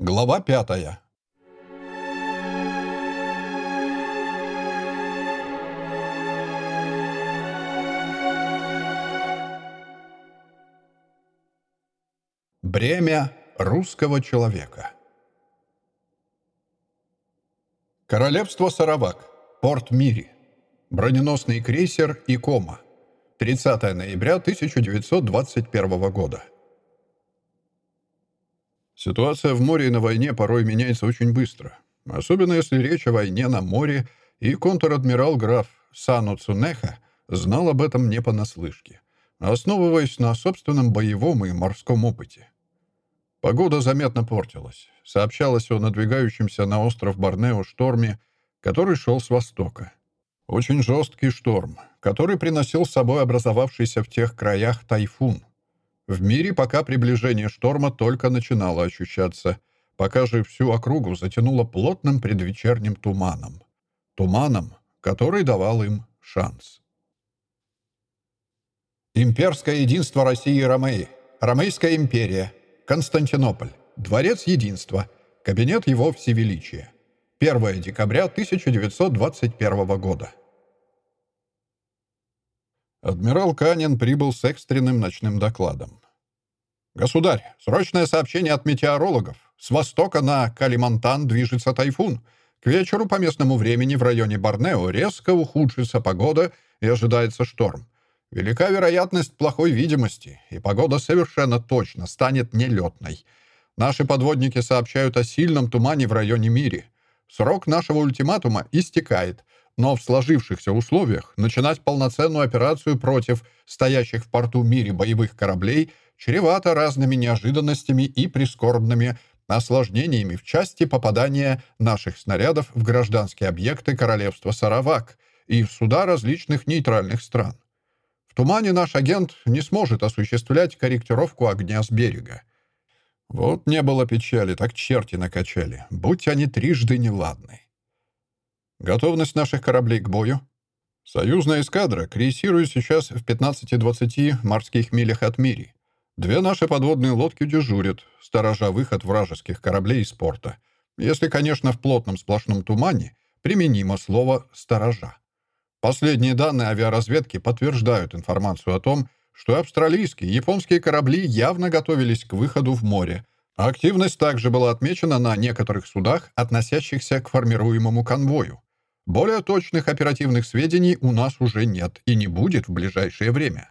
Глава пятая. Бремя русского человека. Королевство Саравак. Порт Мири. Броненосный крейсер «Икома». 30 ноября 1921 года. Ситуация в море и на войне порой меняется очень быстро. Особенно если речь о войне на море, и контр-адмирал граф Сану Цунеха знал об этом не понаслышке, основываясь на собственном боевом и морском опыте. Погода заметно портилась. Сообщалось о надвигающемся на остров Борнео шторме, который шел с востока. Очень жесткий шторм, который приносил с собой образовавшийся в тех краях тайфун. В мире пока приближение шторма только начинало ощущаться, пока же всю округу затянуло плотным предвечерним туманом. Туманом, который давал им шанс. Имперское единство России и Ромеи. Ромейская империя. Константинополь. Дворец единства. Кабинет его всевеличия. 1 декабря 1921 года. Адмирал Канин прибыл с экстренным ночным докладом. «Государь, срочное сообщение от метеорологов. С востока на Калимантан движется тайфун. К вечеру по местному времени в районе Борнео резко ухудшится погода и ожидается шторм. Велика вероятность плохой видимости, и погода совершенно точно станет нелетной. Наши подводники сообщают о сильном тумане в районе Мири. Срок нашего ультиматума истекает, но в сложившихся условиях начинать полноценную операцию против стоящих в порту Мири боевых кораблей – чревато разными неожиданностями и прискорбными осложнениями в части попадания наших снарядов в гражданские объекты королевства Саравак и в суда различных нейтральных стран. В тумане наш агент не сможет осуществлять корректировку огня с берега. Вот не было печали, так черти накачали, будь они трижды неладны. Готовность наших кораблей к бою. Союзная эскадра крейсирует сейчас в 15-20 морских милях от Мири. Две наши подводные лодки дежурят, сторожа выход вражеских кораблей из порта. Если, конечно, в плотном сплошном тумане применимо слово «сторожа». Последние данные авиаразведки подтверждают информацию о том, что австралийские и японские корабли явно готовились к выходу в море. Активность также была отмечена на некоторых судах, относящихся к формируемому конвою. Более точных оперативных сведений у нас уже нет и не будет в ближайшее время.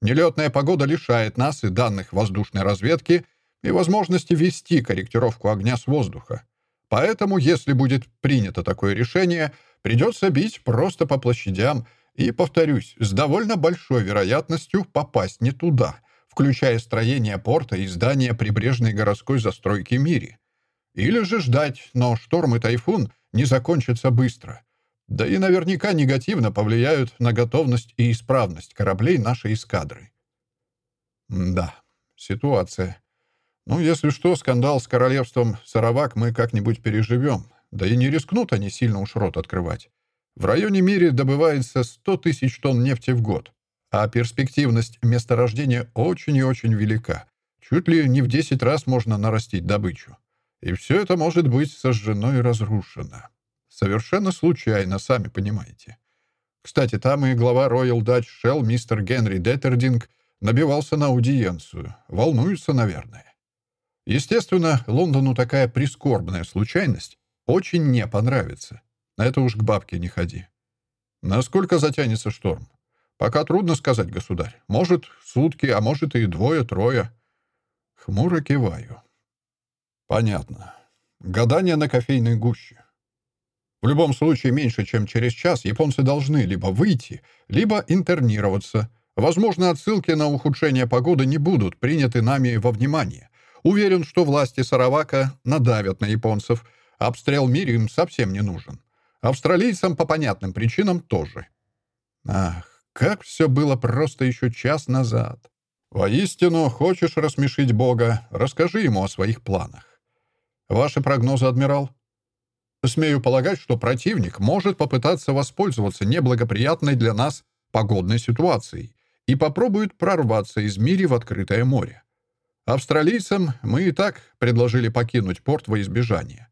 Нелетная погода лишает нас и данных воздушной разведки и возможности вести корректировку огня с воздуха. Поэтому, если будет принято такое решение, придется бить просто по площадям и, повторюсь, с довольно большой вероятностью попасть не туда, включая строение порта и здания прибрежной городской застройки Мири. Или же ждать, но шторм и тайфун не закончатся быстро — да и наверняка негативно повлияют на готовность и исправность кораблей нашей эскадры. Да, ситуация. Ну, если что, скандал с королевством Саравак мы как-нибудь переживем. Да и не рискнут они сильно уж рот открывать. В районе мире добывается 100 тысяч тонн нефти в год, а перспективность месторождения очень и очень велика. Чуть ли не в 10 раз можно нарастить добычу. И все это может быть сожжено и разрушено. Совершенно случайно, сами понимаете. Кстати, там и глава Royal Dutch Shell мистер Генри Деттердинг набивался на аудиенцию. Волнуется, наверное. Естественно, Лондону такая прискорбная случайность очень не понравится. Это уж к бабке не ходи. Насколько затянется шторм? Пока трудно сказать, государь. Может, сутки, а может и двое-трое. Хмуро киваю. Понятно. Гадание на кофейной гуще. В любом случае, меньше чем через час японцы должны либо выйти, либо интернироваться. Возможно, отсылки на ухудшение погоды не будут приняты нами во внимание. Уверен, что власти Саравака надавят на японцев. Обстрел мире им совсем не нужен. Австралийцам по понятным причинам тоже. Ах, как все было просто еще час назад. Воистину, хочешь рассмешить Бога, расскажи ему о своих планах. Ваши прогнозы, адмирал? Смею полагать, что противник может попытаться воспользоваться неблагоприятной для нас погодной ситуацией и попробует прорваться из мири в открытое море. Австралийцам мы и так предложили покинуть порт во избежание.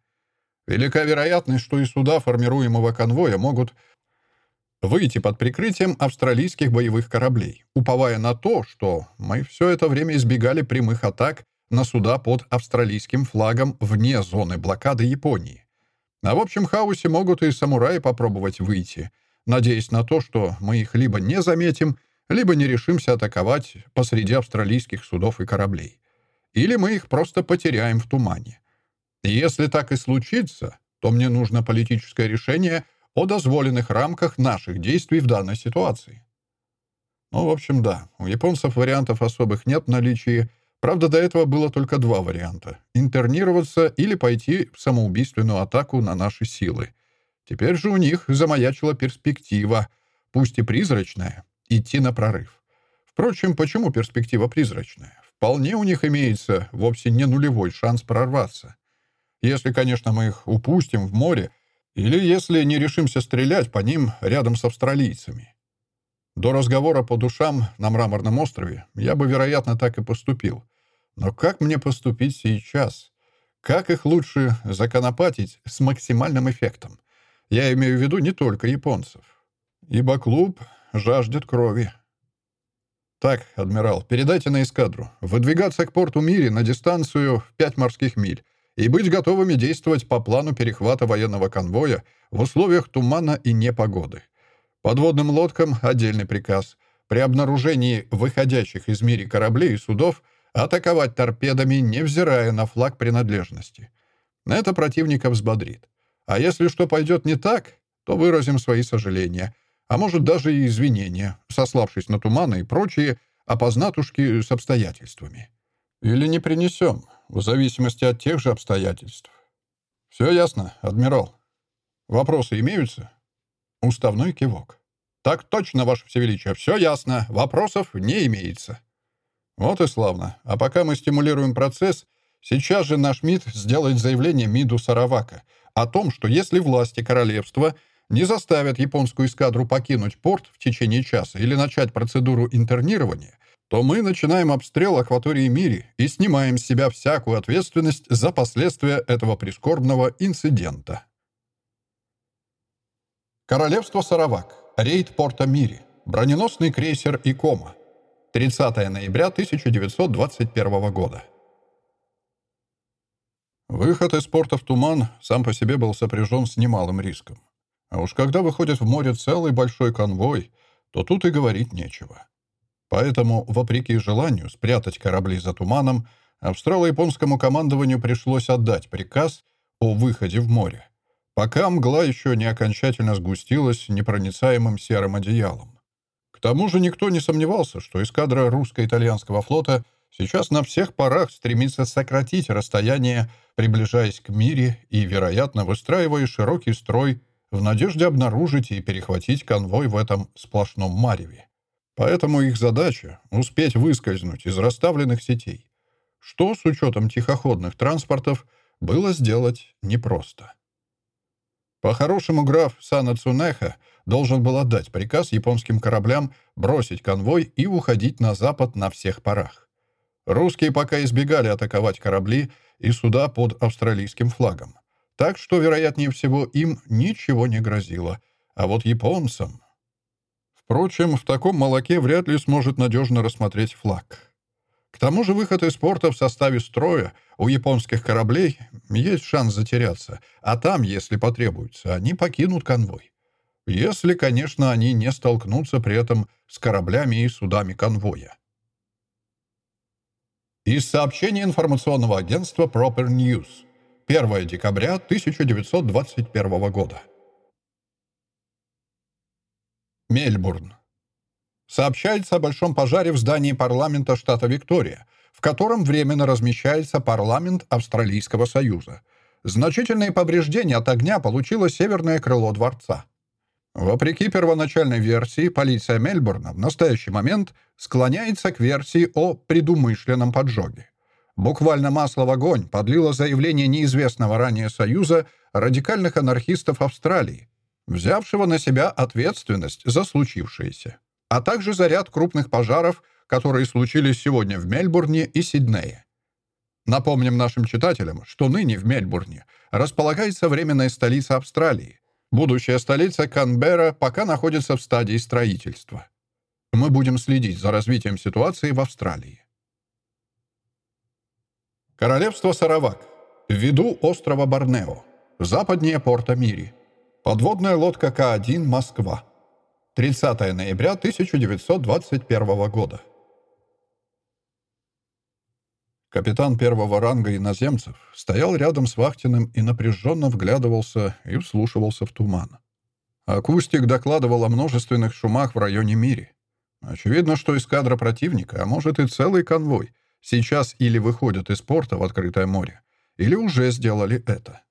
Велика вероятность, что и суда формируемого конвоя могут выйти под прикрытием австралийских боевых кораблей, уповая на то, что мы все это время избегали прямых атак на суда под австралийским флагом вне зоны блокады Японии. А в общем хаосе могут и самураи попробовать выйти, надеясь на то, что мы их либо не заметим, либо не решимся атаковать посреди австралийских судов и кораблей. Или мы их просто потеряем в тумане. И если так и случится, то мне нужно политическое решение о дозволенных рамках наших действий в данной ситуации. Ну, в общем, да, у японцев вариантов особых нет в наличии, Правда, до этого было только два варианта — интернироваться или пойти в самоубийственную атаку на наши силы. Теперь же у них замаячила перспектива, пусть и призрачная, идти на прорыв. Впрочем, почему перспектива призрачная? Вполне у них имеется вовсе не нулевой шанс прорваться. Если, конечно, мы их упустим в море, или если не решимся стрелять по ним рядом с австралийцами. До разговора по душам на Мраморном острове я бы, вероятно, так и поступил. Но как мне поступить сейчас? Как их лучше законопатить с максимальным эффектом? Я имею в виду не только японцев. Ибо клуб жаждет крови. Так, адмирал, передайте на эскадру. Выдвигаться к порту Мири на дистанцию в 5 морских миль и быть готовыми действовать по плану перехвата военного конвоя в условиях тумана и непогоды. Подводным лодкам отдельный приказ. При обнаружении выходящих из мири кораблей и судов атаковать торпедами, невзирая на флаг принадлежности. Это противника взбодрит. А если что пойдет не так, то выразим свои сожаления, а может даже и извинения, сославшись на туманы и прочие опознатушки с обстоятельствами. Или не принесем, в зависимости от тех же обстоятельств. Все ясно, адмирал. Вопросы имеются? Уставной кивок. «Так точно, Ваше Всевеличие, все ясно. Вопросов не имеется». Вот и славно. А пока мы стимулируем процесс, сейчас же наш МИД сделает заявление МИДу Саравака о том, что если власти королевства не заставят японскую эскадру покинуть порт в течение часа или начать процедуру интернирования, то мы начинаем обстрел акватории Мири и снимаем с себя всякую ответственность за последствия этого прискорбного инцидента. Королевство Саравак. Рейд порта Мири. Броненосный крейсер Икома. 30 ноября 1921 года. Выход из порта в туман сам по себе был сопряжен с немалым риском. А уж когда выходит в море целый большой конвой, то тут и говорить нечего. Поэтому, вопреки желанию спрятать корабли за туманом, австрало-японскому командованию пришлось отдать приказ о выходе в море пока мгла еще не окончательно сгустилась непроницаемым серым одеялом. К тому же никто не сомневался, что эскадра русско-итальянского флота сейчас на всех парах стремится сократить расстояние, приближаясь к Мире и, вероятно, выстраивая широкий строй в надежде обнаружить и перехватить конвой в этом сплошном мареве. Поэтому их задача — успеть выскользнуть из расставленных сетей, что, с учетом тихоходных транспортов, было сделать непросто. По-хорошему, граф Сана Цунеха должен был отдать приказ японским кораблям бросить конвой и уходить на запад на всех парах. Русские пока избегали атаковать корабли и суда под австралийским флагом. Так что, вероятнее всего, им ничего не грозило. А вот японцам... Впрочем, в таком молоке вряд ли сможет надежно рассмотреть флаг. К тому же выход из порта в составе строя у японских кораблей есть шанс затеряться, а там, если потребуется, они покинут конвой. Если, конечно, они не столкнутся при этом с кораблями и судами конвоя. Из сообщения информационного агентства Proper News. 1 декабря 1921 года. Мельбурн. Сообщается о большом пожаре в здании парламента штата Виктория, в котором временно размещается парламент Австралийского Союза. Значительные повреждения от огня получило северное крыло дворца. Вопреки первоначальной версии, полиция Мельбурна в настоящий момент склоняется к версии о предумышленном поджоге. Буквально масло в огонь подлило заявление неизвестного ранее Союза радикальных анархистов Австралии, взявшего на себя ответственность за случившееся а также за ряд крупных пожаров, которые случились сегодня в Мельбурне и Сиднее. Напомним нашим читателям, что ныне в Мельбурне располагается временная столица Австралии. Будущая столица Канберра пока находится в стадии строительства. Мы будем следить за развитием ситуации в Австралии. Королевство Саравак. В острова Борнео. Западнее порта Мири. Подводная лодка К-1 «Москва». 30 ноября 1921 года. Капитан первого ранга иноземцев стоял рядом с Вахтиным и напряженно вглядывался и вслушивался в туман. Акустик докладывал о множественных шумах в районе Мири. Очевидно, что эскадра противника, а может и целый конвой, сейчас или выходят из порта в открытое море, или уже сделали это.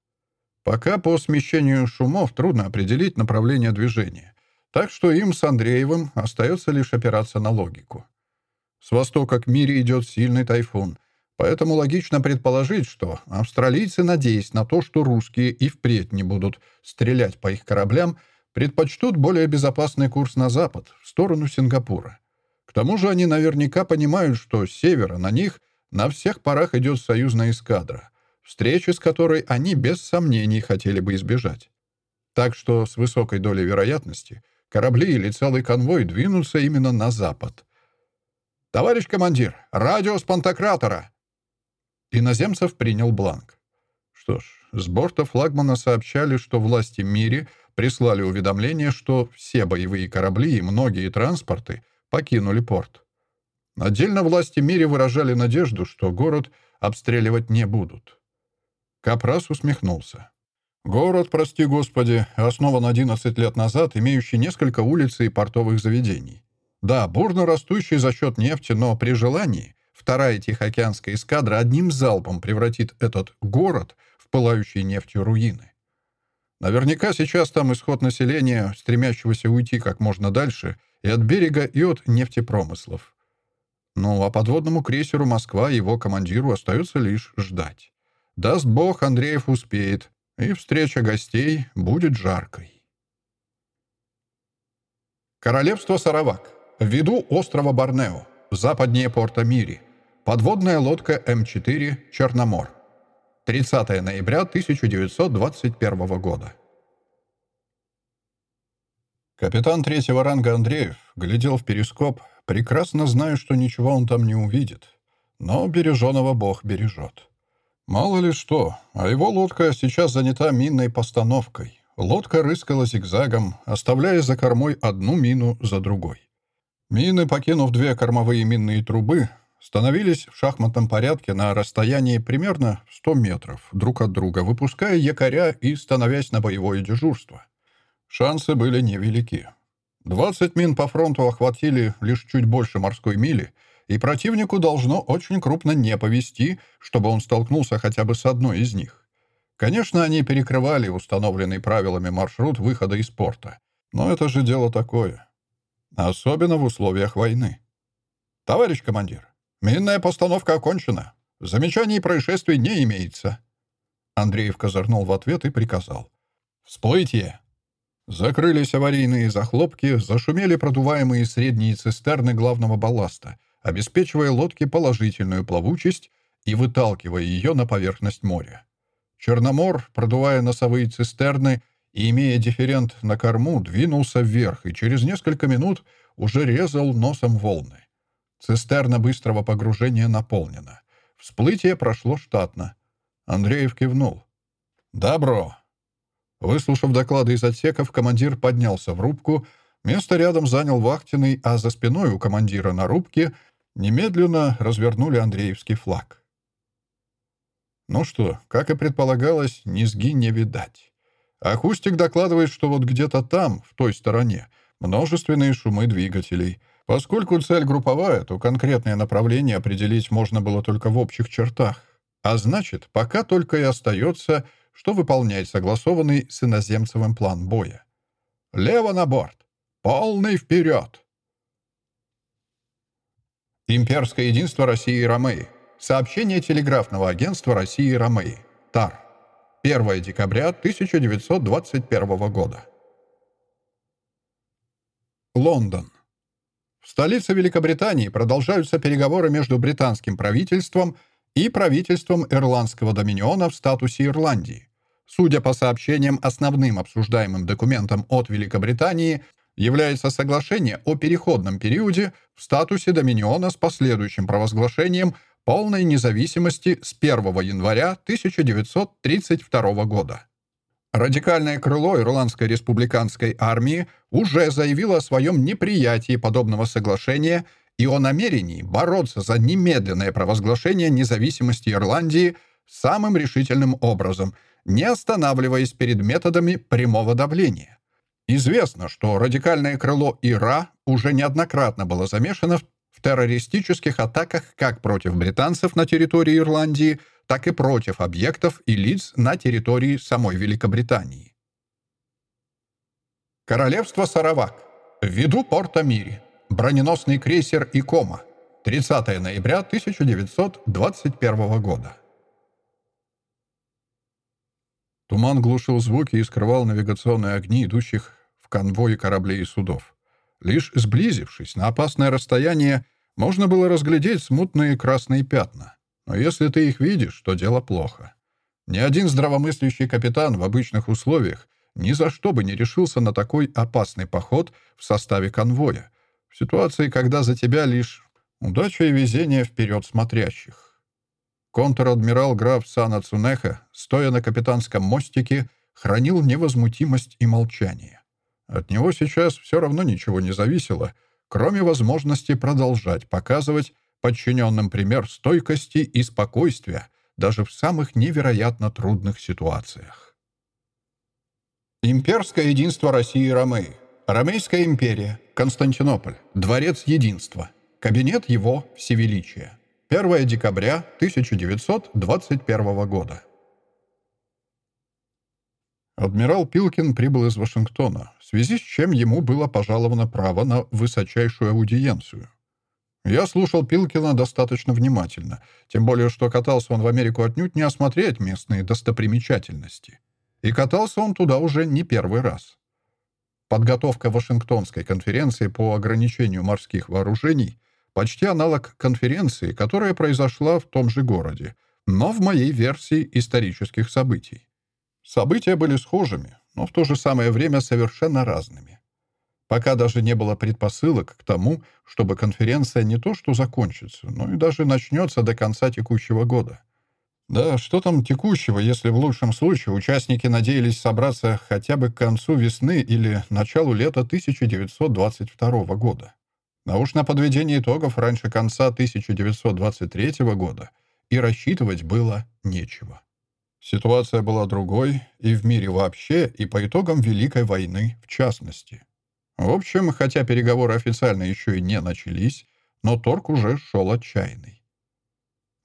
Пока по смещению шумов трудно определить направление движения, так что им с Андреевым остается лишь опираться на логику. С востока к Мире идет сильный тайфун — Поэтому логично предположить, что австралийцы, надеясь на то, что русские и впредь не будут стрелять по их кораблям, предпочтут более безопасный курс на запад, в сторону Сингапура. К тому же они наверняка понимают, что с севера на них на всех парах идет союзная эскадра, встречи с которой они без сомнений хотели бы избежать. Так что с высокой долей вероятности корабли или целый конвой двинутся именно на запад. «Товарищ командир, радио с пантократора!» Иноземцев принял бланк. Что ж, с борта флагмана сообщали, что власти Мири прислали уведомление, что все боевые корабли и многие транспорты покинули порт. Отдельно власти Мири выражали надежду, что город обстреливать не будут. Капрас усмехнулся. Город, прости господи, основан 11 лет назад, имеющий несколько улиц и портовых заведений. Да, бурно растущий за счет нефти, но при желании Вторая Тихоокеанская эскадра одним залпом превратит этот город в пылающие нефтью руины. Наверняка сейчас там исход населения, стремящегося уйти как можно дальше и от берега, и от нефтепромыслов. Ну, а подводному крейсеру «Москва» его командиру остается лишь ждать. Даст бог, Андреев успеет, и встреча гостей будет жаркой. Королевство Саравак. В виду острова Борнео, западнее порта Мири. Подводная лодка М4 «Черномор». 30 ноября 1921 года. Капитан третьего ранга Андреев глядел в перископ, прекрасно зная, что ничего он там не увидит. Но береженого Бог бережет. Мало ли что, а его лодка сейчас занята минной постановкой. Лодка рыскала зигзагом, оставляя за кормой одну мину за другой. Мины, покинув две кормовые минные трубы, становились в шахматном порядке на расстоянии примерно 100 метров друг от друга, выпуская якоря и становясь на боевое дежурство. Шансы были невелики. 20 мин по фронту охватили лишь чуть больше морской мили, и противнику должно очень крупно не повести, чтобы он столкнулся хотя бы с одной из них. Конечно, они перекрывали установленный правилами маршрут выхода из порта. Но это же дело такое. Особенно в условиях войны. «Товарищ командир, «Минная постановка окончена. Замечаний и происшествий не имеется». Андреев козырнул в ответ и приказал. «Всплытие!» Закрылись аварийные захлопки, зашумели продуваемые средние цистерны главного балласта, обеспечивая лодке положительную плавучесть и выталкивая ее на поверхность моря. Черномор, продувая носовые цистерны и имея дифферент на корму, двинулся вверх и через несколько минут уже резал носом волны. Цистерна быстрого погружения наполнена. Всплытие прошло штатно. Андреев кивнул. «Добро». Выслушав доклады из отсеков, командир поднялся в рубку. Место рядом занял вахтенный, а за спиной у командира на рубке немедленно развернули Андреевский флаг. Ну что, как и предполагалось, низги не видать. Акустик докладывает, что вот где-то там, в той стороне, множественные шумы двигателей — Поскольку цель групповая, то конкретное направление определить можно было только в общих чертах. А значит, пока только и остается, что выполнять согласованный с иноземцевым план боя. Лево на борт! Полный вперед! Имперское единство России и Ромеи. Сообщение телеграфного агентства России и Ромеи. ТАР. 1 декабря 1921 года. Лондон. В столице Великобритании продолжаются переговоры между британским правительством и правительством Ирландского доминиона в статусе Ирландии. Судя по сообщениям, основным обсуждаемым документом от Великобритании является соглашение о переходном периоде в статусе доминиона с последующим провозглашением полной независимости с 1 января 1932 года. Радикальное крыло Ирландской республиканской армии уже заявило о своем неприятии подобного соглашения и о намерении бороться за немедленное провозглашение независимости Ирландии самым решительным образом, не останавливаясь перед методами прямого давления. Известно, что радикальное крыло ИРА уже неоднократно было замешано в террористических атаках как против британцев на территории Ирландии, так и против объектов и лиц на территории самой Великобритании. Королевство Саравак. В виду порта Мири. Броненосный крейсер «Икома». 30 ноября 1921 года. Туман глушил звуки и скрывал навигационные огни, идущих в конвое кораблей и судов. Лишь сблизившись на опасное расстояние, можно было разглядеть смутные красные пятна. Но если ты их видишь, то дело плохо. Ни один здравомыслящий капитан в обычных условиях ни за что бы не решился на такой опасный поход в составе конвоя, в ситуации, когда за тебя лишь удача и везение вперед смотрящих. Контр-адмирал граф Сана Цунеха, стоя на капитанском мостике, хранил невозмутимость и молчание. От него сейчас все равно ничего не зависело, кроме возможности продолжать показывать, подчиненным пример стойкости и спокойствия даже в самых невероятно трудных ситуациях. Имперское единство России и Ромеи. Ромейская империя. Константинополь. Дворец единства. Кабинет его всевеличия. 1 декабря 1921 года. Адмирал Пилкин прибыл из Вашингтона, в связи с чем ему было пожаловано право на высочайшую аудиенцию. Я слушал Пилкина достаточно внимательно, тем более, что катался он в Америку отнюдь не осмотреть местные достопримечательности. И катался он туда уже не первый раз. Подготовка Вашингтонской конференции по ограничению морских вооружений почти аналог конференции, которая произошла в том же городе, но в моей версии исторических событий. События были схожими, но в то же самое время совершенно разными. Пока даже не было предпосылок к тому, чтобы конференция не то что закончится, но и даже начнется до конца текущего года. Да, что там текущего, если в лучшем случае участники надеялись собраться хотя бы к концу весны или началу лета 1922 года. А уж на подведение итогов раньше конца 1923 года и рассчитывать было нечего. Ситуация была другой и в мире вообще, и по итогам Великой войны в частности. В общем, хотя переговоры официально еще и не начались, но торг уже шел отчаянный.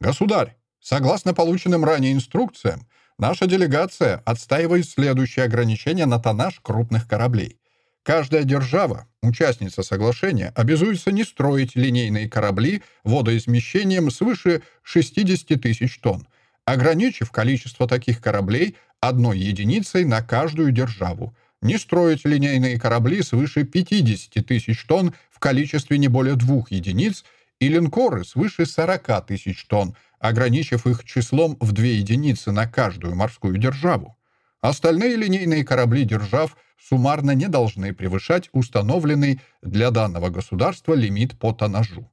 «Государь, согласно полученным ранее инструкциям, наша делегация отстаивает следующие ограничения на тоннаж крупных кораблей. Каждая держава, участница соглашения, обязуется не строить линейные корабли водоизмещением свыше 60 тысяч тонн, ограничив количество таких кораблей одной единицей на каждую державу – не строить линейные корабли свыше 50 тысяч тонн в количестве не более двух единиц и линкоры свыше 40 тысяч тонн, ограничив их числом в две единицы на каждую морскую державу. Остальные линейные корабли держав суммарно не должны превышать установленный для данного государства лимит по тоннажу.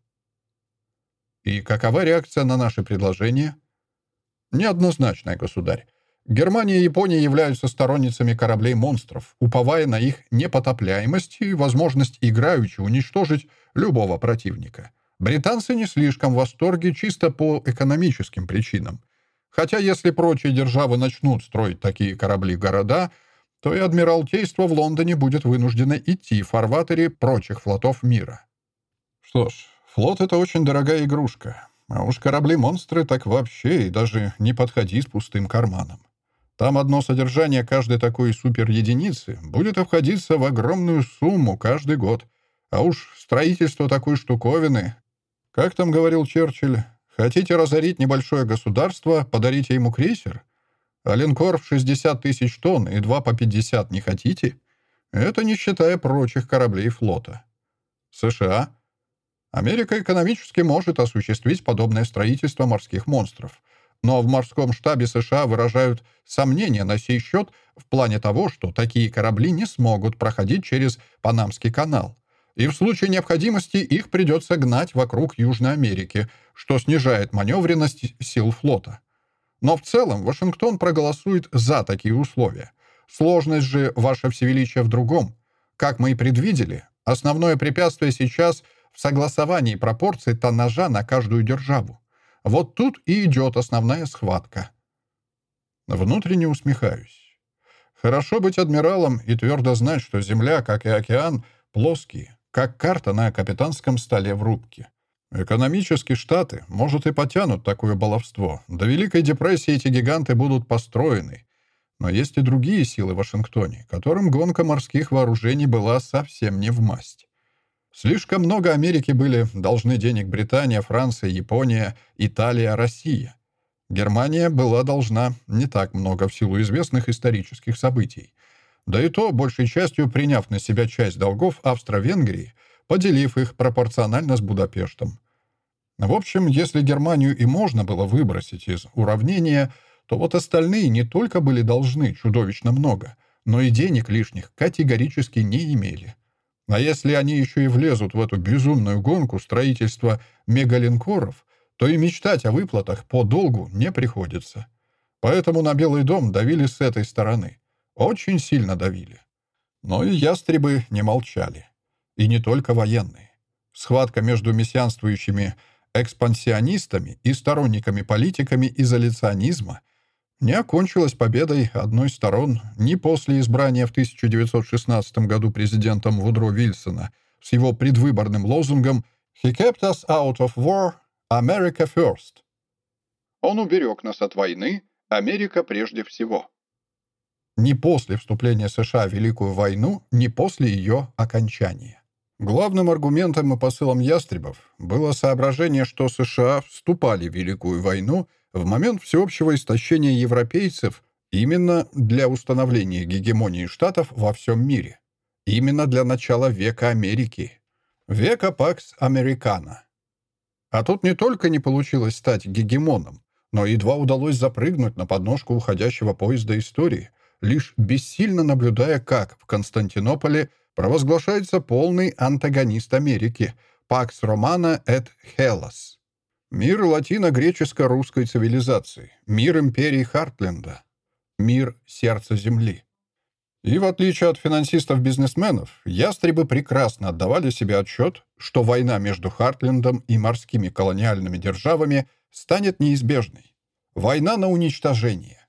И какова реакция на наши предложения? Неоднозначная, государь. Германия и Япония являются сторонницами кораблей-монстров, уповая на их непотопляемость и возможность играючи уничтожить любого противника. Британцы не слишком в восторге чисто по экономическим причинам. Хотя если прочие державы начнут строить такие корабли-города, то и Адмиралтейство в Лондоне будет вынуждено идти в фарватере прочих флотов мира. Что ж, флот — это очень дорогая игрушка. А уж корабли-монстры так вообще и даже не подходи с пустым карманом. Там одно содержание каждой такой суперединицы будет обходиться в огромную сумму каждый год. А уж строительство такой штуковины... Как там говорил Черчилль, хотите разорить небольшое государство, подарите ему крейсер? А линкор в 60 тысяч тонн и два по 50 не хотите? Это не считая прочих кораблей флота. США Америка экономически может осуществить подобное строительство морских монстров. Но в морском штабе США выражают сомнения на сей счет в плане того, что такие корабли не смогут проходить через Панамский канал. И в случае необходимости их придется гнать вокруг Южной Америки, что снижает маневренность сил флота. Но в целом Вашингтон проголосует за такие условия. Сложность же, Ваше Всевеличие, в другом. Как мы и предвидели, основное препятствие сейчас в согласовании пропорций тоннажа на каждую державу. Вот тут и идет основная схватка. Внутренне усмехаюсь. Хорошо быть адмиралом и твердо знать, что Земля, как и океан, плоские, как карта на капитанском столе в рубке. Экономически Штаты, может, и потянут такое баловство. До Великой депрессии эти гиганты будут построены. Но есть и другие силы в Вашингтоне, которым гонка морских вооружений была совсем не в масть. Слишком много Америки были должны денег Британия, Франция, Япония, Италия, Россия. Германия была должна не так много в силу известных исторических событий. Да и то, большей частью приняв на себя часть долгов Австро-Венгрии, поделив их пропорционально с Будапештом. В общем, если Германию и можно было выбросить из уравнения, то вот остальные не только были должны чудовищно много, но и денег лишних категорически не имели. А если они еще и влезут в эту безумную гонку строительства мегалинкоров, то и мечтать о выплатах по долгу не приходится. Поэтому на Белый дом давили с этой стороны. Очень сильно давили. Но и ястребы не молчали. И не только военные. Схватка между мессианствующими экспансионистами и сторонниками-политиками изоляционизма не окончилась победой одной из сторон ни после избрания в 1916 году президентом Вудро Вильсона с его предвыборным лозунгом «He kept us out of war, America first». Он уберег нас от войны, Америка прежде всего. Ни после вступления США в Великую войну, ни после ее окончания. Главным аргументом и посылом ястребов было соображение, что США вступали в Великую войну в момент всеобщего истощения европейцев именно для установления гегемонии Штатов во всем мире. Именно для начала века Америки. Века Пакс Американо. А тут не только не получилось стать гегемоном, но едва удалось запрыгнуть на подножку уходящего поезда истории, лишь бессильно наблюдая, как в Константинополе – провозглашается полный антагонист Америки «Pax Romana et Hellas». Мир латино-греческо-русской цивилизации, мир империи Хартленда, мир сердца Земли. И в отличие от финансистов-бизнесменов, ястребы прекрасно отдавали себе отчет, что война между Хартлендом и морскими колониальными державами станет неизбежной. Война на уничтожение.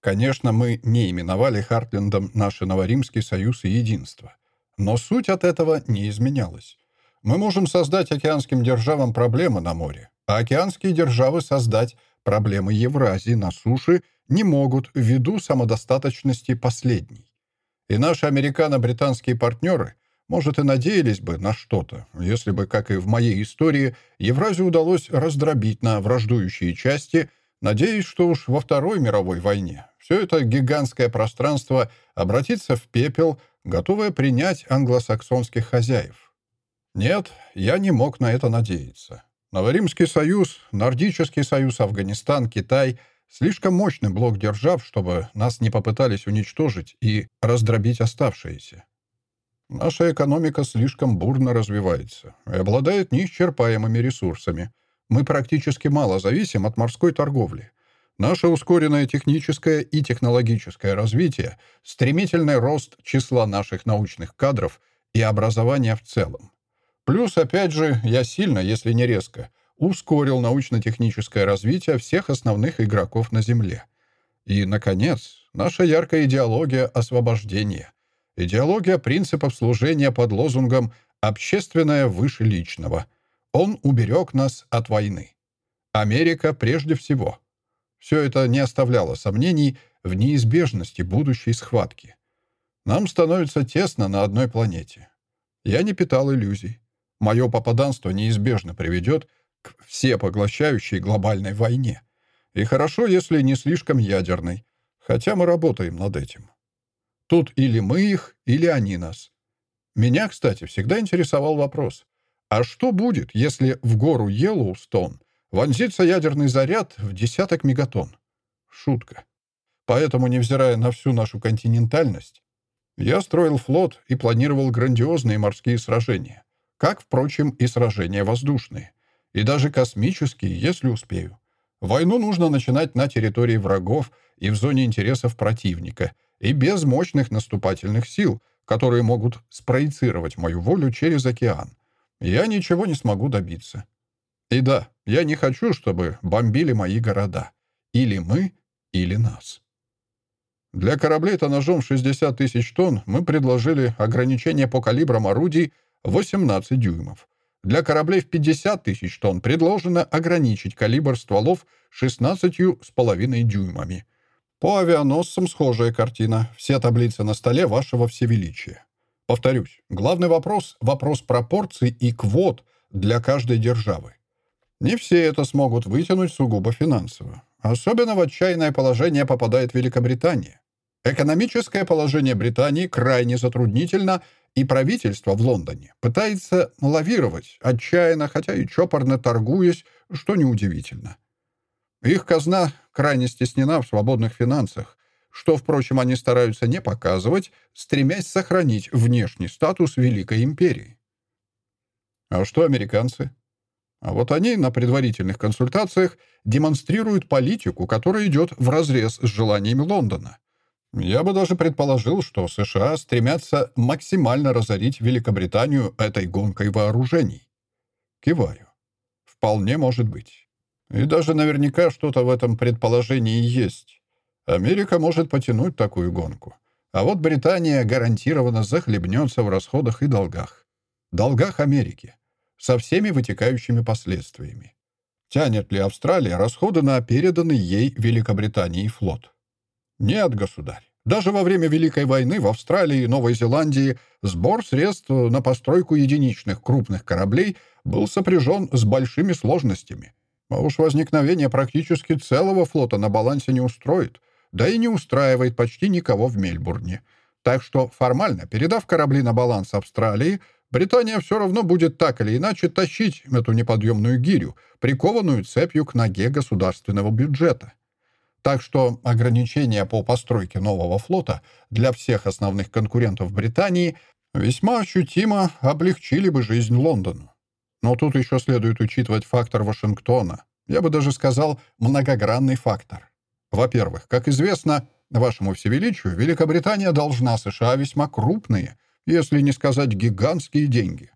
Конечно, мы не именовали Хартлендом наши Новоримский союз и единство. Но суть от этого не изменялась. Мы можем создать океанским державам проблемы на море, а океанские державы создать проблемы Евразии на суше не могут ввиду самодостаточности последней. И наши американо-британские партнеры, может, и надеялись бы на что-то, если бы, как и в моей истории, Евразию удалось раздробить на враждующие части, надеясь, что уж во Второй мировой войне все это гигантское пространство обратится в пепел – готовая принять англосаксонских хозяев. Нет, я не мог на это надеяться. Новоримский союз, Нордический союз, Афганистан, Китай — слишком мощный блок держав, чтобы нас не попытались уничтожить и раздробить оставшиеся. Наша экономика слишком бурно развивается и обладает неисчерпаемыми ресурсами. Мы практически мало зависим от морской торговли. Наше ускоренное техническое и технологическое развитие, стремительный рост числа наших научных кадров и образования в целом. Плюс, опять же, я сильно, если не резко, ускорил научно-техническое развитие всех основных игроков на Земле. И, наконец, наша яркая идеология освобождения. Идеология принципов служения под лозунгом «общественное выше личного». Он уберег нас от войны. Америка прежде всего. Все это не оставляло сомнений в неизбежности будущей схватки. Нам становится тесно на одной планете. Я не питал иллюзий. Мое попаданство неизбежно приведет к всепоглощающей глобальной войне. И хорошо, если не слишком ядерной, хотя мы работаем над этим. Тут или мы их, или они нас. Меня, кстати, всегда интересовал вопрос, А что будет, если в гору Йеллоустон вонзится ядерный заряд в десяток мегатонн? Шутка. Поэтому, невзирая на всю нашу континентальность, я строил флот и планировал грандиозные морские сражения, как, впрочем, и сражения воздушные, и даже космические, если успею. Войну нужно начинать на территории врагов и в зоне интересов противника, и без мощных наступательных сил, которые могут спроецировать мою волю через океан. Я ничего не смогу добиться. И да, я не хочу, чтобы бомбили мои города. Или мы, или нас. Для кораблей-то ножом 60 тысяч тонн мы предложили ограничение по калибрам орудий 18 дюймов. Для кораблей в 50 тысяч тонн предложено ограничить калибр стволов 16,5 дюймами. По авианосцам схожая картина. Все таблицы на столе вашего всевеличия. Повторюсь, главный вопрос — вопрос пропорций и квот для каждой державы. Не все это смогут вытянуть сугубо финансово. Особенно в отчаянное положение попадает Великобритания. Экономическое положение Британии крайне затруднительно — и правительство в Лондоне пытается лавировать, отчаянно, хотя и чопорно торгуясь, что неудивительно. Их казна крайне стеснена в свободных финансах, что, впрочем, они стараются не показывать, стремясь сохранить внешний статус Великой Империи. А что американцы? А вот они на предварительных консультациях демонстрируют политику, которая идет вразрез с желаниями Лондона — я бы даже предположил, что США стремятся максимально разорить Великобританию этой гонкой вооружений. Киваю. Вполне может быть. И даже наверняка что-то в этом предположении есть. Америка может потянуть такую гонку. А вот Британия гарантированно захлебнется в расходах и долгах. Долгах Америки. Со всеми вытекающими последствиями. Тянет ли Австралия расходы на переданный ей Великобритании флот? Нет, государь. Даже во время Великой войны в Австралии и Новой Зеландии сбор средств на постройку единичных крупных кораблей был сопряжен с большими сложностями. А уж возникновение практически целого флота на балансе не устроит, да и не устраивает почти никого в Мельбурне. Так что формально, передав корабли на баланс Австралии, Британия все равно будет так или иначе тащить эту неподъемную гирю, прикованную цепью к ноге государственного бюджета. Так что ограничения по постройке нового флота для всех основных конкурентов Британии весьма ощутимо облегчили бы жизнь Лондону. Но тут еще следует учитывать фактор Вашингтона. Я бы даже сказал, многогранный фактор. Во-первых, как известно, вашему всевеличию, Великобритания должна США весьма крупные, если не сказать гигантские деньги.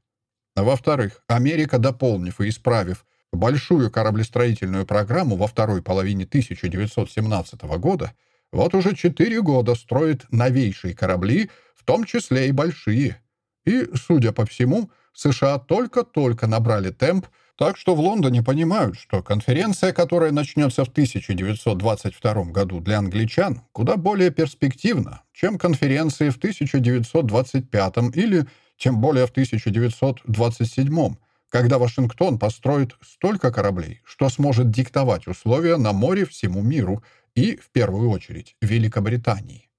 Во-вторых, Америка, дополнив и исправив большую кораблестроительную программу во второй половине 1917 года, вот уже четыре года строит новейшие корабли, в том числе и большие. И, судя по всему, США только-только набрали темп, так что в Лондоне понимают, что конференция, которая начнется в 1922 году для англичан, куда более перспективна, чем конференции в 1925 или тем более в 1927 когда Вашингтон построит столько кораблей, что сможет диктовать условия на море всему миру и, в первую очередь, Великобритании.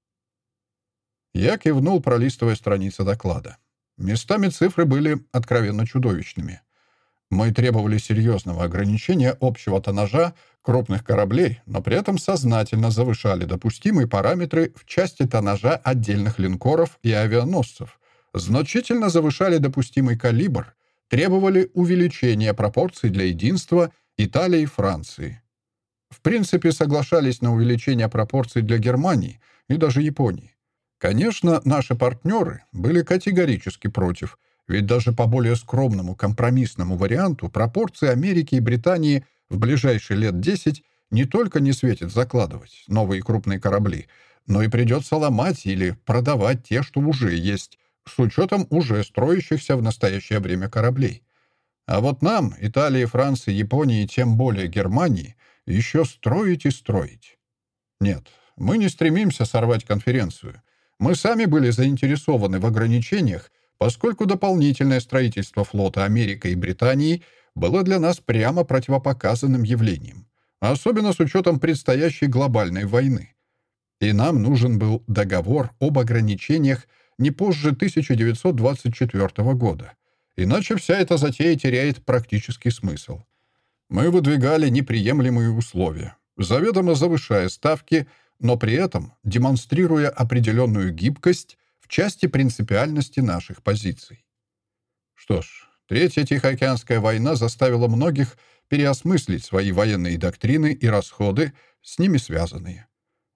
Я кивнул, пролистывая страницы доклада. Местами цифры были откровенно чудовищными. Мы требовали серьезного ограничения общего тоннажа крупных кораблей, но при этом сознательно завышали допустимые параметры в части тоннажа отдельных линкоров и авианосцев, значительно завышали допустимый калибр требовали увеличения пропорций для единства Италии и Франции. В принципе, соглашались на увеличение пропорций для Германии и даже Японии. Конечно, наши партнеры были категорически против, ведь даже по более скромному компромиссному варианту пропорции Америки и Британии в ближайшие лет 10 не только не светит закладывать новые крупные корабли, но и придется ломать или продавать те, что уже есть, с учетом уже строящихся в настоящее время кораблей. А вот нам, Италии, Франции, Японии и тем более Германии, еще строить и строить. Нет, мы не стремимся сорвать конференцию. Мы сами были заинтересованы в ограничениях, поскольку дополнительное строительство флота Америки и Британии было для нас прямо противопоказанным явлением, особенно с учетом предстоящей глобальной войны. И нам нужен был договор об ограничениях не позже 1924 года. Иначе вся эта затея теряет практический смысл. Мы выдвигали неприемлемые условия, заведомо завышая ставки, но при этом демонстрируя определенную гибкость в части принципиальности наших позиций. Что ж, Третья Тихоокеанская война заставила многих переосмыслить свои военные доктрины и расходы, с ними связанные.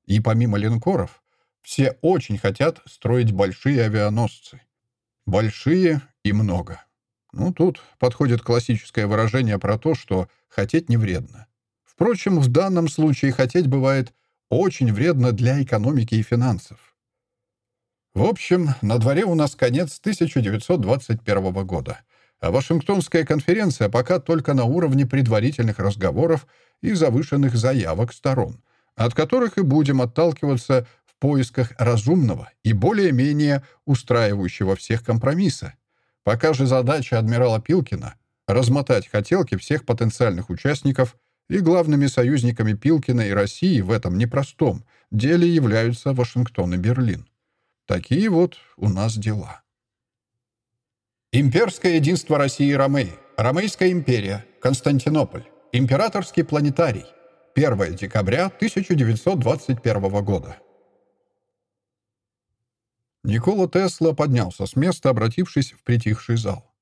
И помимо линкоров, все очень хотят строить большие авианосцы. Большие и много. Ну, тут подходит классическое выражение про то, что хотеть не вредно. Впрочем, в данном случае хотеть бывает очень вредно для экономики и финансов. В общем, на дворе у нас конец 1921 года, а Вашингтонская конференция пока только на уровне предварительных разговоров и завышенных заявок сторон, от которых и будем отталкиваться в поисках разумного и более-менее устраивающего всех компромисса. Пока же задача адмирала Пилкина — размотать хотелки всех потенциальных участников и главными союзниками Пилкина и России в этом непростом деле являются Вашингтон и Берлин. Такие вот у нас дела. Имперское единство России и Ромеи. Ромейская империя. Константинополь. Императорский планетарий. 1 декабря 1921 года. Никола Тесла поднялся с места, обратившись в притихший зал.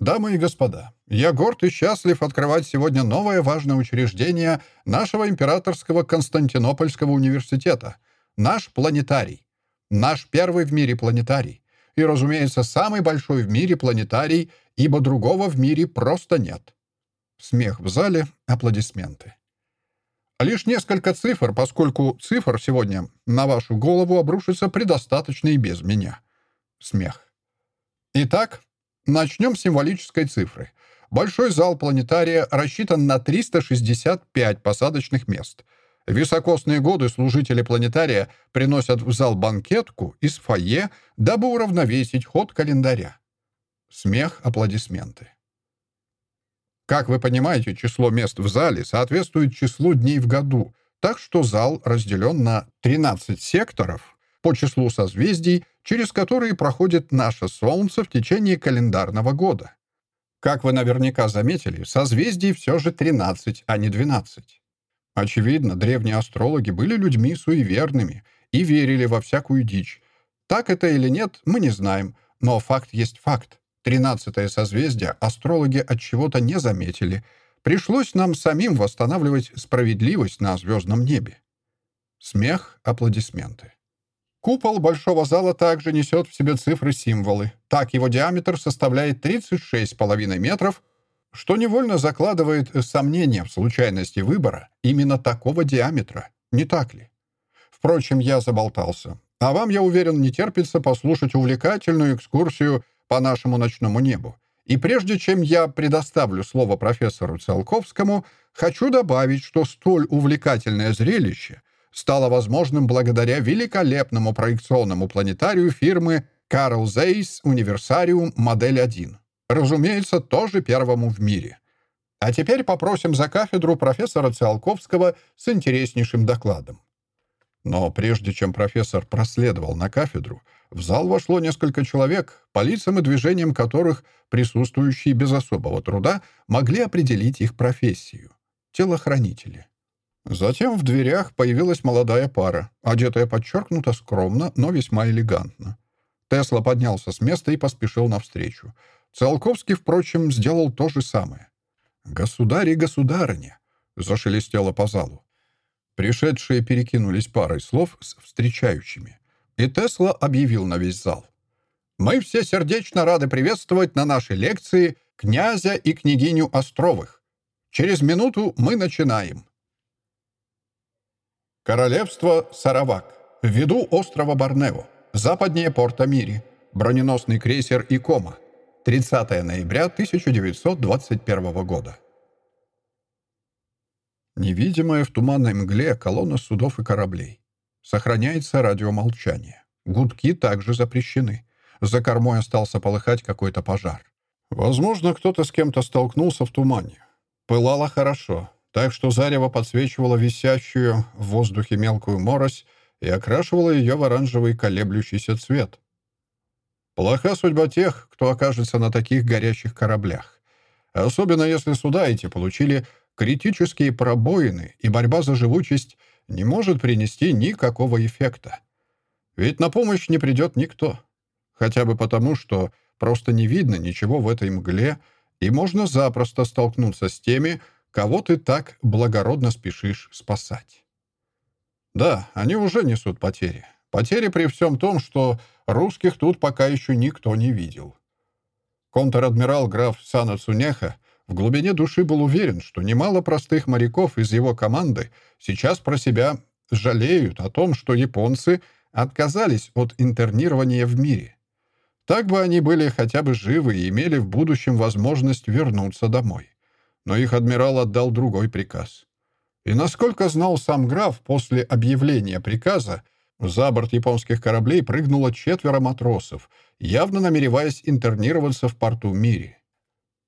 «Дамы и господа, я горд и счастлив открывать сегодня новое важное учреждение нашего Императорского Константинопольского университета, наш планетарий. Наш первый в мире планетарий. И, разумеется, самый большой в мире планетарий, ибо другого в мире просто нет. Смех в зале, аплодисменты. Лишь несколько цифр, поскольку цифр сегодня на вашу голову обрушится предостаточно и без меня. Смех. Итак, начнем с символической цифры. Большой зал планетария рассчитан на 365 посадочных мест — високосные годы служители планетария приносят в зал банкетку из фойе, дабы уравновесить ход календаря. Смех, аплодисменты. Как вы понимаете, число мест в зале соответствует числу дней в году, так что зал разделен на 13 секторов по числу созвездий, через которые проходит наше Солнце в течение календарного года. Как вы наверняка заметили, созвездий все же 13, а не 12. Очевидно, древние астрологи были людьми суеверными и верили во всякую дичь. Так это или нет, мы не знаем, но факт есть факт. Тринадцатое созвездие астрологи от чего-то не заметили. Пришлось нам самим восстанавливать справедливость на звездном небе. Смех, аплодисменты. Купол большого зала также несет в себе цифры-символы. Так его диаметр составляет 36,5 метров — что невольно закладывает сомнения в случайности выбора именно такого диаметра, не так ли? Впрочем, я заболтался. А вам, я уверен, не терпится послушать увлекательную экскурсию по нашему ночному небу. И прежде чем я предоставлю слово профессору Циолковскому, хочу добавить, что столь увлекательное зрелище стало возможным благодаря великолепному проекционному планетарию фирмы Carl Zeiss Universarium Модель 1. Разумеется, тоже первому в мире. А теперь попросим за кафедру профессора Циолковского с интереснейшим докладом. Но прежде чем профессор проследовал на кафедру, в зал вошло несколько человек, по лицам и движениям которых присутствующие без особого труда могли определить их профессию — телохранители. Затем в дверях появилась молодая пара, одетая подчеркнуто скромно, но весьма элегантно. Тесла поднялся с места и поспешил навстречу. Циолковский, впрочем, сделал то же самое. «Государь и государыня!» — зашелестело по залу. Пришедшие перекинулись парой слов с встречающими. И Тесла объявил на весь зал. «Мы все сердечно рады приветствовать на нашей лекции князя и княгиню Островых. Через минуту мы начинаем». Королевство Саравак. В виду острова Борнео. Западнее порта Мири. Броненосный крейсер Икома. 30 ноября 1921 года. Невидимая в туманной мгле колонна судов и кораблей. Сохраняется радиомолчание. Гудки также запрещены. За кормой остался полыхать какой-то пожар. Возможно, кто-то с кем-то столкнулся в тумане. Пылало хорошо, так что зарево подсвечивало висящую в воздухе мелкую морось и окрашивало ее в оранжевый колеблющийся цвет. Плоха судьба тех, кто окажется на таких горящих кораблях. Особенно если суда эти получили критические пробоины, и борьба за живучесть не может принести никакого эффекта. Ведь на помощь не придет никто. Хотя бы потому, что просто не видно ничего в этой мгле, и можно запросто столкнуться с теми, кого ты так благородно спешишь спасать. Да, они уже несут потери. Потери при всем том, что русских тут пока еще никто не видел. Контр-адмирал граф Сана Цунеха в глубине души был уверен, что немало простых моряков из его команды сейчас про себя жалеют о том, что японцы отказались от интернирования в мире. Так бы они были хотя бы живы и имели в будущем возможность вернуться домой. Но их адмирал отдал другой приказ. И насколько знал сам граф, после объявления приказа за борт японских кораблей прыгнуло четверо матросов, явно намереваясь интернироваться в порту Мири.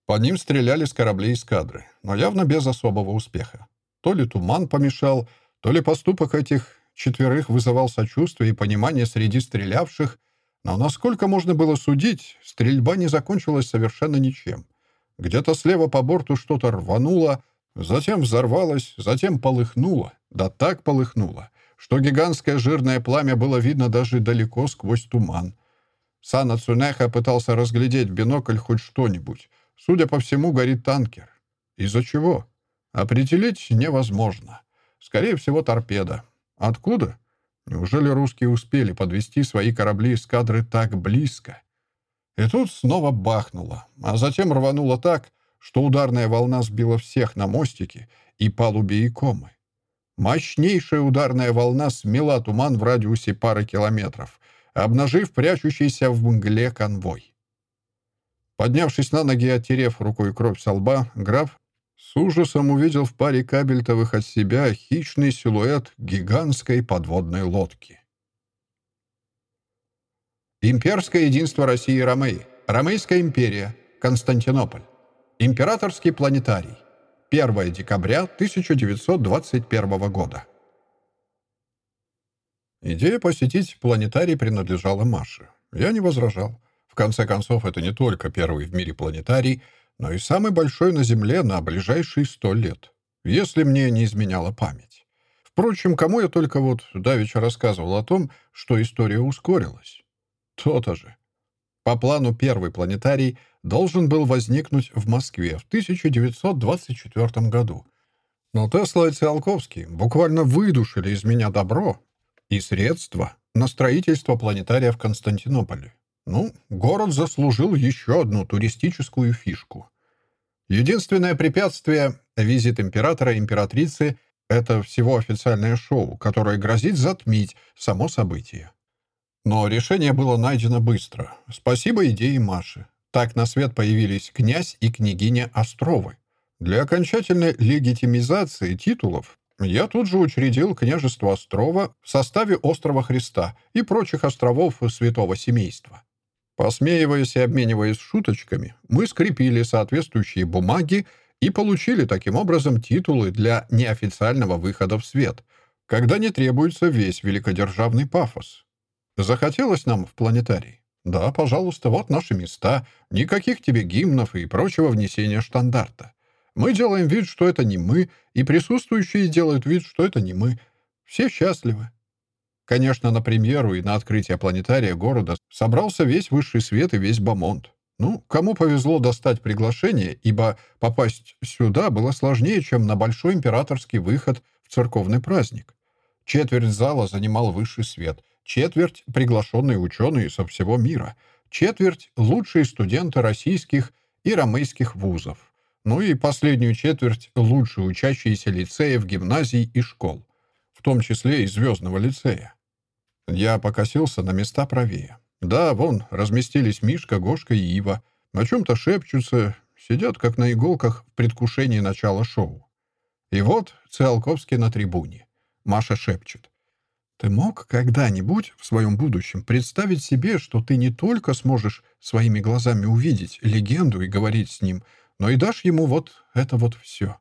По ним стреляли с кораблей эскадры, но явно без особого успеха. То ли туман помешал, то ли поступок этих четверых вызывал сочувствие и понимание среди стрелявших, но, насколько можно было судить, стрельба не закончилась совершенно ничем. Где-то слева по борту что-то рвануло, затем взорвалось, затем полыхнуло, да так полыхнуло, что гигантское жирное пламя было видно даже далеко сквозь туман. Сана Цунеха пытался разглядеть в бинокль хоть что-нибудь. Судя по всему, горит танкер. Из-за чего? Определить невозможно. Скорее всего, торпеда. Откуда? Неужели русские успели подвести свои корабли эскадры так близко? И тут снова бахнуло, а затем рвануло так, что ударная волна сбила всех на мостике и палубе и комы. Мощнейшая ударная волна смела туман в радиусе пары километров, обнажив прячущийся в мгле конвой. Поднявшись на ноги оттерев рукой кровь со лба, граф с ужасом увидел в паре кабельтовых от себя хищный силуэт гигантской подводной лодки. Имперское единство России и Ромеи. Ромейская империя. Константинополь. Императорский планетарий. 1 декабря 1921 года. Идея посетить планетарий принадлежала Маше. Я не возражал. В конце концов, это не только первый в мире планетарий, но и самый большой на Земле на ближайшие сто лет, если мне не изменяла память. Впрочем, кому я только вот давеча рассказывал о том, что история ускорилась? То-то же. По плану первый планетарий должен был возникнуть в Москве в 1924 году. Но Тесла и Циолковский буквально выдушили из меня добро и средства на строительство планетария в Константинополе. Ну, город заслужил еще одну туристическую фишку. Единственное препятствие — визит императора и императрицы — это всего официальное шоу, которое грозит затмить само событие. Но решение было найдено быстро. Спасибо идее Маши. Так на свет появились князь и княгиня Островы. Для окончательной легитимизации титулов я тут же учредил княжество Острова в составе Острова Христа и прочих островов Святого Семейства. Посмеиваясь и обмениваясь шуточками, мы скрепили соответствующие бумаги и получили таким образом титулы для неофициального выхода в свет, когда не требуется весь великодержавный пафос. Захотелось нам в планетарий. Да, пожалуйста, вот наши места. Никаких тебе гимнов и прочего внесения штандарта. Мы делаем вид, что это не мы, и присутствующие делают вид, что это не мы. Все счастливы. Конечно, на премьеру и на открытие планетария города собрался весь высший свет и весь Бамонт. Ну, кому повезло достать приглашение, ибо попасть сюда было сложнее, чем на большой императорский выход в церковный праздник. Четверть зала занимал высший свет — четверть — приглашенные ученые со всего мира, четверть — лучшие студенты российских и ромейских вузов, ну и последнюю четверть — лучшие учащиеся лицеев, гимназий и школ, в том числе и Звездного лицея. Я покосился на места правее. Да, вон, разместились Мишка, Гошка и Ива, о чем-то шепчутся, сидят как на иголках в предвкушении начала шоу. И вот Циолковский на трибуне. Маша шепчет. Ты мог когда-нибудь в своем будущем представить себе, что ты не только сможешь своими глазами увидеть легенду и говорить с ним, но и дашь ему вот это вот все?»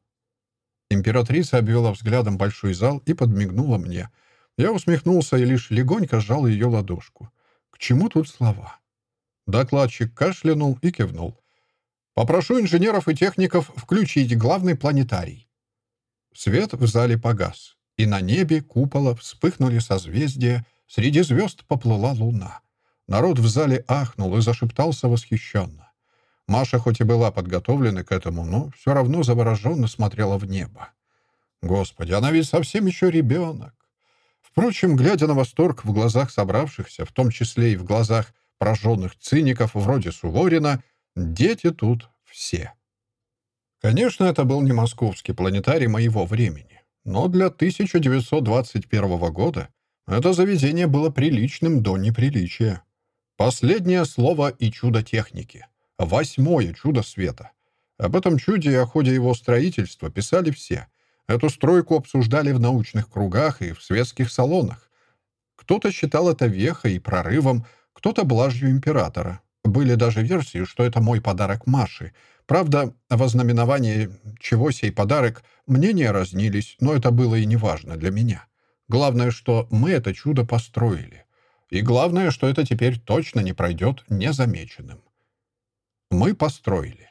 Императрица обвела взглядом большой зал и подмигнула мне. Я усмехнулся и лишь легонько сжал ее ладошку. К чему тут слова? Докладчик кашлянул и кивнул. «Попрошу инженеров и техников включить главный планетарий». Свет в зале погас, и на небе купола вспыхнули созвездия, среди звезд поплыла луна. Народ в зале ахнул и зашептался восхищенно. Маша хоть и была подготовлена к этому, но все равно завороженно смотрела в небо. Господи, она ведь совсем еще ребенок. Впрочем, глядя на восторг в глазах собравшихся, в том числе и в глазах прожженных циников вроде Суворина, дети тут все. Конечно, это был не московский планетарий моего времени, но для 1921 года это заведение было приличным до неприличия. Последнее слово и чудо техники. Восьмое чудо света. Об этом чуде и о ходе его строительства писали все. Эту стройку обсуждали в научных кругах и в светских салонах. Кто-то считал это вехой и прорывом, кто-то блажью императора. Были даже версии, что это мой подарок Маше. Правда, во знаменовании чего сей подарок мнения разнились, но это было и неважно для меня. Главное, что мы это чудо построили. И главное, что это теперь точно не пройдет незамеченным. Мы построили.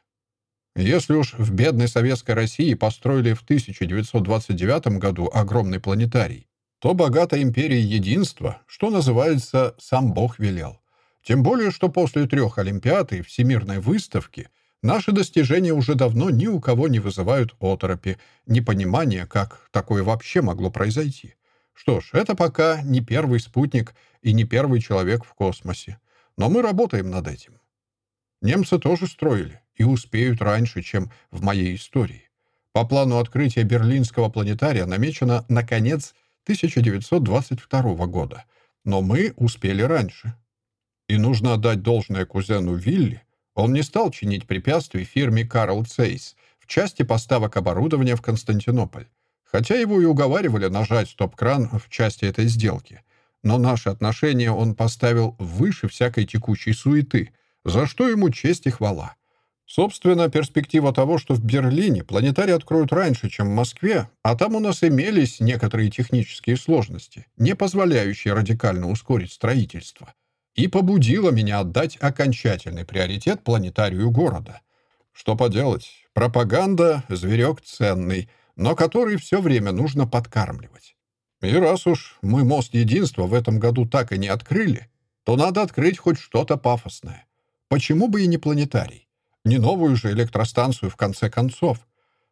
Если уж в бедной советской России построили в 1929 году огромный планетарий, то богатой империи единства, что называется, сам Бог велел. Тем более, что после трех Олимпиад и Всемирной выставки наши достижения уже давно ни у кого не вызывают оторопи, непонимания, как такое вообще могло произойти. Что ж, это пока не первый спутник и не первый человек в космосе. Но мы работаем над этим. Немцы тоже строили и успеют раньше, чем в моей истории. По плану открытия Берлинского планетария намечено на конец 1922 года, но мы успели раньше. И нужно отдать должное кузену Вилли, он не стал чинить препятствий фирме Карл Цейс в части поставок оборудования в Константинополь, хотя его и уговаривали нажать стоп-кран в части этой сделки. Но наши отношения он поставил выше всякой текущей суеты, за что ему честь и хвала. Собственно, перспектива того, что в Берлине планетарий откроют раньше, чем в Москве, а там у нас имелись некоторые технические сложности, не позволяющие радикально ускорить строительство, и побудила меня отдать окончательный приоритет планетарию города. Что поделать, пропаганда — зверек ценный, но который все время нужно подкармливать. И раз уж мы мост единства в этом году так и не открыли, то надо открыть хоть что-то пафосное. Почему бы и не планетарий? Не новую же электростанцию, в конце концов.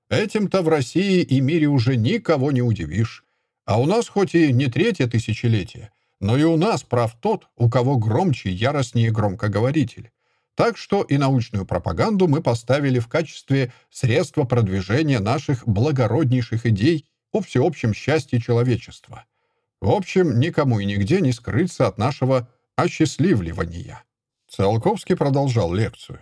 Этим-то в России и мире уже никого не удивишь. А у нас хоть и не третье тысячелетие, но и у нас прав тот, у кого громче и яростнее громкоговоритель. Так что и научную пропаганду мы поставили в качестве средства продвижения наших благороднейших идей о всеобщем счастье человечества. В общем, никому и нигде не скрыться от нашего осчастливливания. Циолковский продолжал лекцию.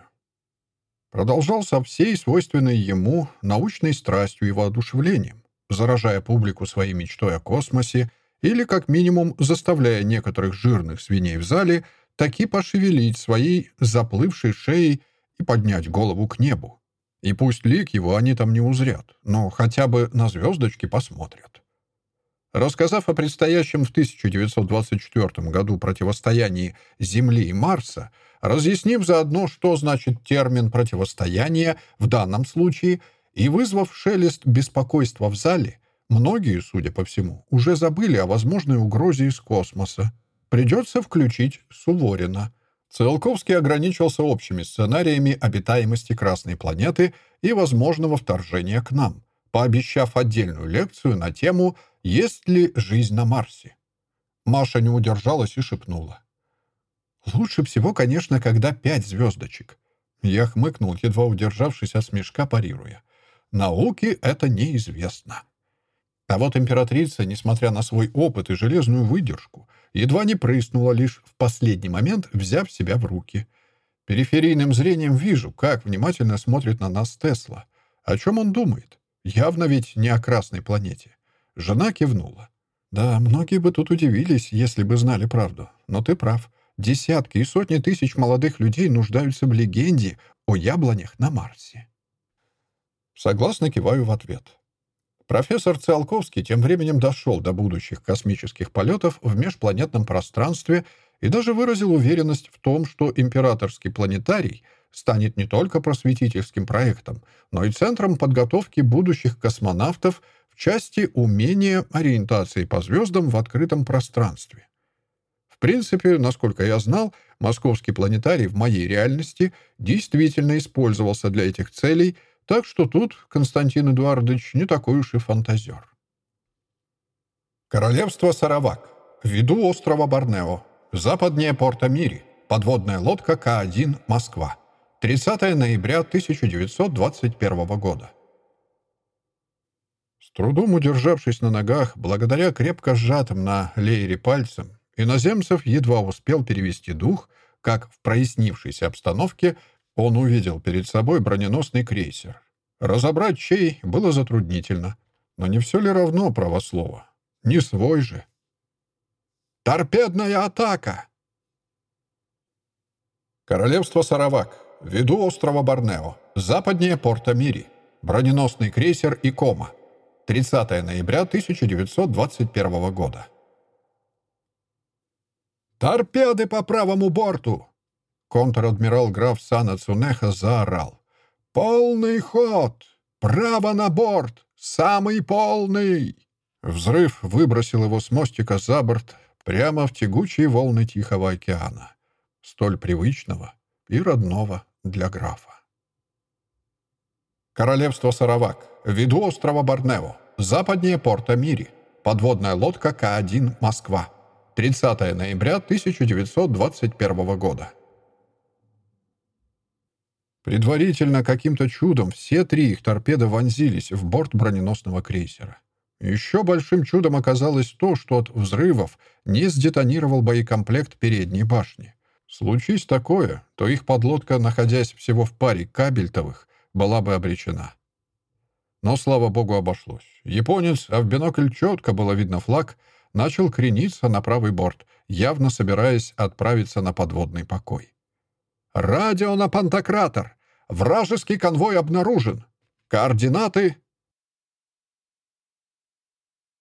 Продолжал со всей свойственной ему научной страстью и воодушевлением, заражая публику своей мечтой о космосе или, как минимум, заставляя некоторых жирных свиней в зале таки пошевелить своей заплывшей шеей и поднять голову к небу. И пусть лик его они там не узрят, но хотя бы на звездочки посмотрят. Рассказав о предстоящем в 1924 году противостоянии Земли и Марса, разъяснив заодно, что значит термин «противостояние» в данном случае, и вызвав шелест беспокойства в зале, многие, судя по всему, уже забыли о возможной угрозе из космоса. Придется включить Суворина. Циолковский ограничился общими сценариями обитаемости Красной планеты и возможного вторжения к нам, пообещав отдельную лекцию на тему «Есть ли жизнь на Марсе?». Маша не удержалась и шепнула. Лучше всего, конечно, когда пять звездочек. Я хмыкнул, едва удержавшись от смешка, парируя. Науке это неизвестно. А вот императрица, несмотря на свой опыт и железную выдержку, едва не прыснула лишь в последний момент, взяв себя в руки. Периферийным зрением вижу, как внимательно смотрит на нас Тесла. О чем он думает? Явно ведь не о Красной планете. Жена кивнула. «Да, многие бы тут удивились, если бы знали правду. Но ты прав. Десятки и сотни тысяч молодых людей нуждаются в легенде о яблонях на Марсе. Согласно киваю в ответ. Профессор Циолковский тем временем дошел до будущих космических полетов в межпланетном пространстве и даже выразил уверенность в том, что императорский планетарий станет не только просветительским проектом, но и центром подготовки будущих космонавтов в части умения ориентации по звездам в открытом пространстве. В принципе, насколько я знал, московский планетарий в моей реальности действительно использовался для этих целей, так что тут Константин Эдуардович не такой уж и фантазер. Королевство Саравак. В острова Борнео. Западнее порта Мири. Подводная лодка К-1 «Москва». 30 ноября 1921 года. С трудом удержавшись на ногах, благодаря крепко сжатым на леере пальцам, иноземцев едва успел перевести дух, как в прояснившейся обстановке он увидел перед собой броненосный крейсер. Разобрать чей было затруднительно, но не все ли равно правослово? Не свой же. «Торпедная атака!» Королевство Саравак. Виду острова Борнео. Западнее порта Мири. Броненосный крейсер «Икома». 30 ноября 1921 года. «Торпеды по правому борту!» Контр-адмирал граф Сана Цунеха заорал. «Полный ход! Право на борт! Самый полный!» Взрыв выбросил его с мостика за борт прямо в тягучие волны Тихого океана, столь привычного и родного для графа. Королевство Саравак, виду острова Борнео, западнее порта Мири, подводная лодка К-1 «Москва», 30 ноября 1921 года. Предварительно каким-то чудом все три их торпеды вонзились в борт броненосного крейсера. Еще большим чудом оказалось то, что от взрывов не сдетонировал боекомплект передней башни. Случись такое, то их подлодка, находясь всего в паре кабельтовых, была бы обречена. Но, слава богу, обошлось. Японец, а в бинокль четко было видно флаг, начал крениться на правый борт, явно собираясь отправиться на подводный покой. «Радио на Пантократор! Вражеский конвой обнаружен! Координаты